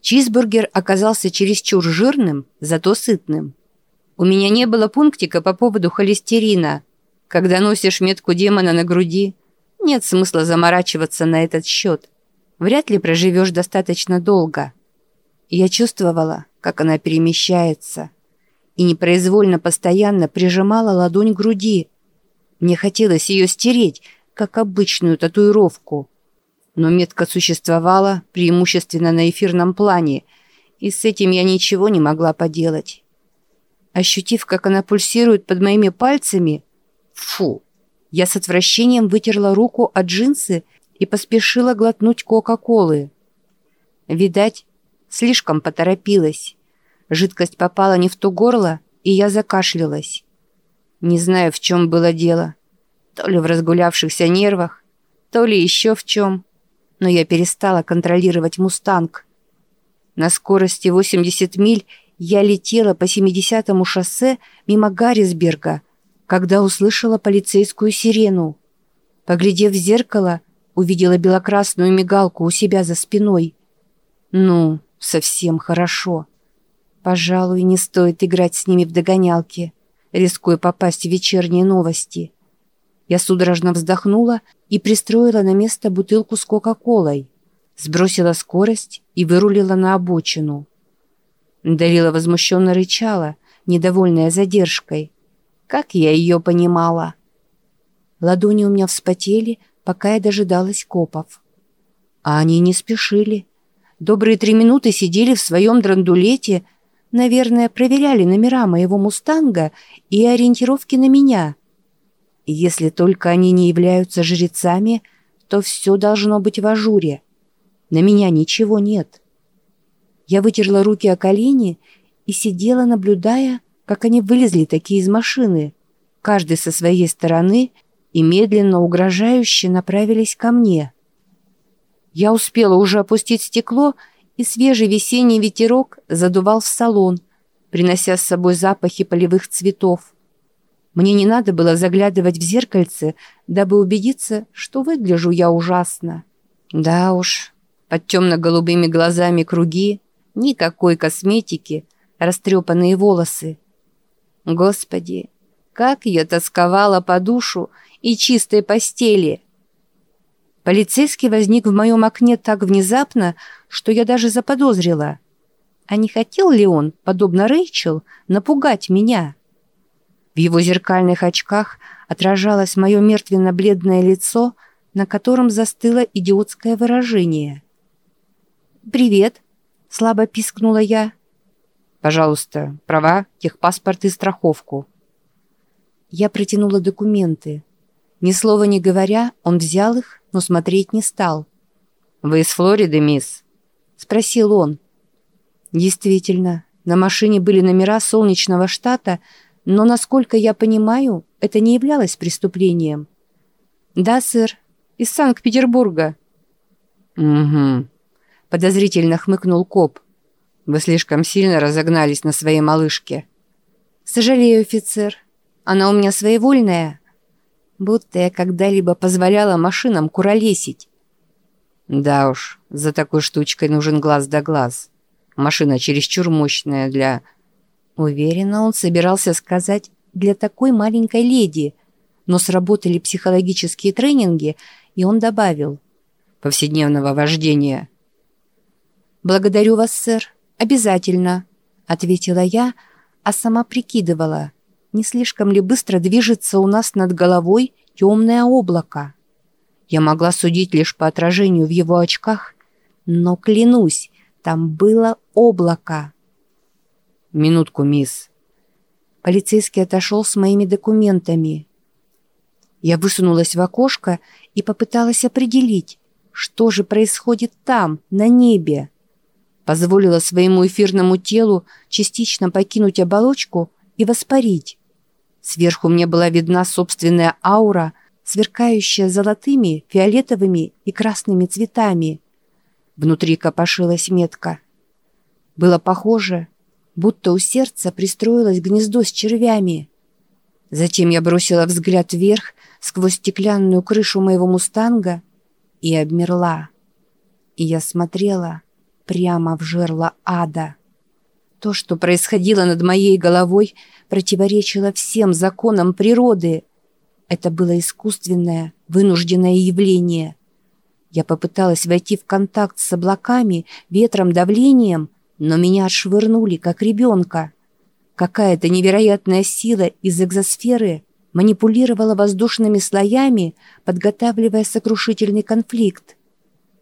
Чизбургер оказался чересчур жирным, зато сытным. У меня не было пунктика по поводу холестерина. Когда носишь метку демона на груди, нет смысла заморачиваться на этот счет. Вряд ли проживешь достаточно долго. Я чувствовала, как она перемещается, и непроизвольно постоянно прижимала ладонь к груди. Мне хотелось ее стереть, как обычную татуировку. Но метка существовала преимущественно на эфирном плане, и с этим я ничего не могла поделать. Ощутив, как она пульсирует под моими пальцами, фу, я с отвращением вытерла руку от джинсы и поспешила глотнуть Кока-Колы. Видать, слишком поторопилась. Жидкость попала не в то горло, и я закашлялась. Не знаю, в чем было дело. То ли в разгулявшихся нервах, то ли еще в чем но я перестала контролировать «Мустанг». На скорости 80 миль я летела по 70-му шоссе мимо Гаррисберга, когда услышала полицейскую сирену. Поглядев в зеркало, увидела белокрасную мигалку у себя за спиной. Ну, совсем хорошо. Пожалуй, не стоит играть с ними в догонялки, рискуя попасть в вечерние новости. Я судорожно вздохнула и пристроила на место бутылку с Кока-Колой, сбросила скорость и вырулила на обочину. Далила возмущенно рычала, недовольная задержкой. Как я ее понимала? Ладони у меня вспотели, пока я дожидалась копов. А они не спешили. Добрые три минуты сидели в своем драндулете, наверное, проверяли номера моего «Мустанга» и ориентировки на меня — если только они не являются жрецами, то все должно быть в ажуре. На меня ничего нет. Я вытерла руки о колени и сидела, наблюдая, как они вылезли такие из машины, каждый со своей стороны, и медленно, угрожающе направились ко мне. Я успела уже опустить стекло, и свежий весенний ветерок задувал в салон, принося с собой запахи полевых цветов. Мне не надо было заглядывать в зеркальце, дабы убедиться, что выгляжу я ужасно. Да уж, под темно-голубыми глазами круги, никакой косметики, растрепанные волосы. Господи, как я тосковала по душу и чистой постели. Полицейский возник в моем окне так внезапно, что я даже заподозрила. А не хотел ли он, подобно Рэйчел, напугать меня?» В его зеркальных очках отражалось мое мертвенно-бледное лицо, на котором застыло идиотское выражение. «Привет», — слабо пискнула я. «Пожалуйста, права, техпаспорт и страховку». Я протянула документы. Ни слова не говоря, он взял их, но смотреть не стал. «Вы из Флориды, мисс?» — спросил он. Действительно, на машине были номера солнечного штата — но, насколько я понимаю, это не являлось преступлением. «Да, сэр, из Санкт-Петербурга». «Угу», — подозрительно хмыкнул коп. «Вы слишком сильно разогнались на своей малышке». «Сожалею, офицер. Она у меня своевольная. Будто я когда-либо позволяла машинам куролесить». «Да уж, за такой штучкой нужен глаз да глаз. Машина чересчур мощная для...» Уверенно он собирался сказать «для такой маленькой леди», но сработали психологические тренинги, и он добавил «повседневного вождения». «Благодарю вас, сэр. Обязательно», — ответила я, а сама прикидывала, не слишком ли быстро движется у нас над головой темное облако. Я могла судить лишь по отражению в его очках, но, клянусь, там было облако. «Минутку, мисс». Полицейский отошел с моими документами. Я высунулась в окошко и попыталась определить, что же происходит там, на небе. Позволила своему эфирному телу частично покинуть оболочку и воспарить. Сверху мне была видна собственная аура, сверкающая золотыми, фиолетовыми и красными цветами. Внутри копошилась метка. Было похоже, будто у сердца пристроилось гнездо с червями. Затем я бросила взгляд вверх сквозь стеклянную крышу моего мустанга и обмерла. И я смотрела прямо в жерло ада. То, что происходило над моей головой, противоречило всем законам природы. Это было искусственное, вынужденное явление. Я попыталась войти в контакт с облаками, ветром, давлением, но меня отшвырнули, как ребенка. Какая-то невероятная сила из экзосферы манипулировала воздушными слоями, подготавливая сокрушительный конфликт.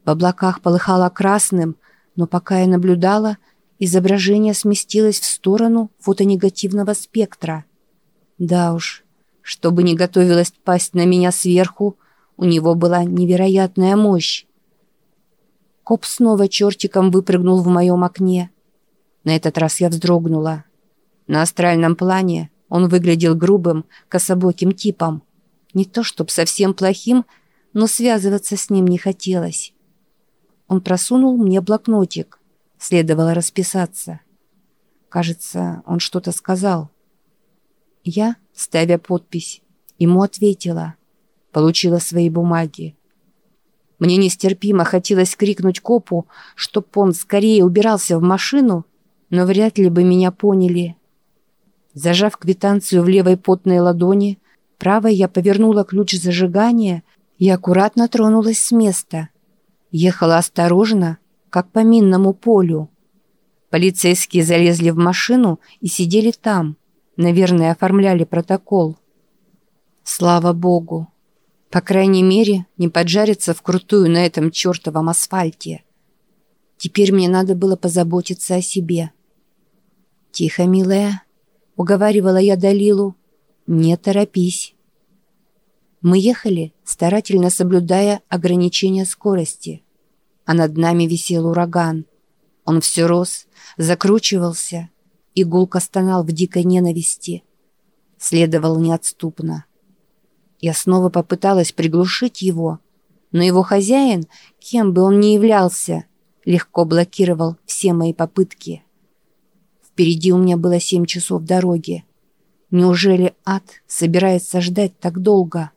В облаках полыхало красным, но пока я наблюдала, изображение сместилось в сторону фотонегативного спектра. Да уж, чтобы не готовилась пасть на меня сверху, у него была невероятная мощь. Коп снова чертиком выпрыгнул в моем окне. На этот раз я вздрогнула. На астральном плане он выглядел грубым, кособоким типом. Не то чтоб совсем плохим, но связываться с ним не хотелось. Он просунул мне блокнотик. Следовало расписаться. Кажется, он что-то сказал. Я, ставя подпись, ему ответила. Получила свои бумаги. Мне нестерпимо хотелось крикнуть копу, чтоб он скорее убирался в машину, но вряд ли бы меня поняли. Зажав квитанцию в левой потной ладони, правой я повернула ключ зажигания и аккуратно тронулась с места. Ехала осторожно, как по минному полю. Полицейские залезли в машину и сидели там. Наверное, оформляли протокол. Слава богу. По крайней мере, не поджариться вкрутую на этом чертовом асфальте. Теперь мне надо было позаботиться о себе. «Тихо, милая», уговаривала я Далилу. «Не торопись». Мы ехали, старательно соблюдая ограничения скорости. А над нами висел ураган. Он все рос, закручивался, и гулко стонал в дикой ненависти. Следовал неотступно. Я снова попыталась приглушить его, но его хозяин, кем бы он ни являлся, легко блокировал все мои попытки. Впереди у меня было семь часов дороги. Неужели ад собирается ждать так долго?»